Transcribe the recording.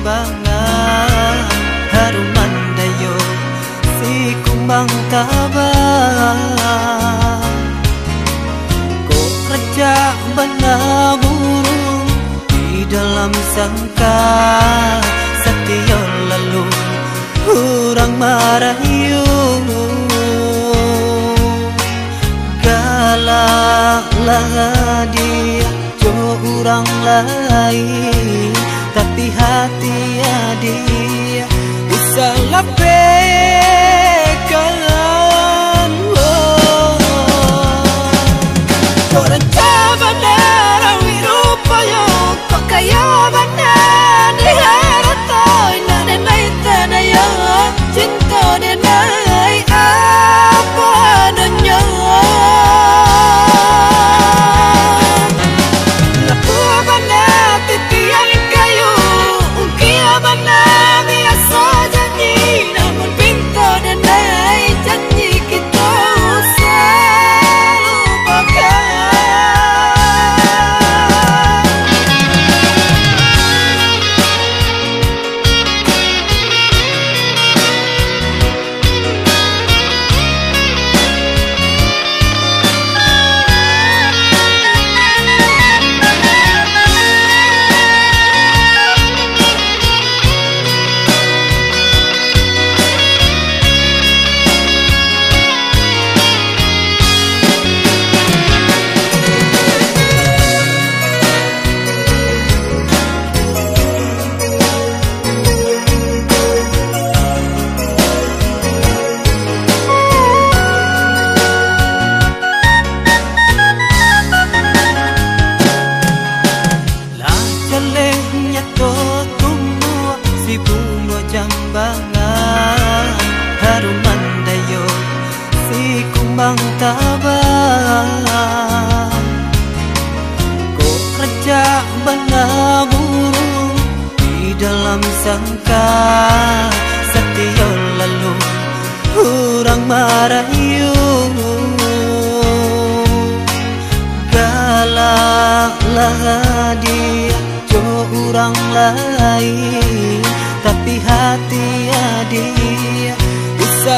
kumbangan haruman dayo si kumbang kaba ko kerja banagurung di dalam sangka Setia lalu kurang marahyu galak lah dia jauh orang lain. hati adik Usang lapik kalan Korang jaman darah wirupaya Kok kaya bandar. Jambangan Harum mandayo si kumbang Kok kerja benar burung di dalam sangka Setia lalu kurang marayu Galaklah dia Jo lain Tapi hati dia Bisa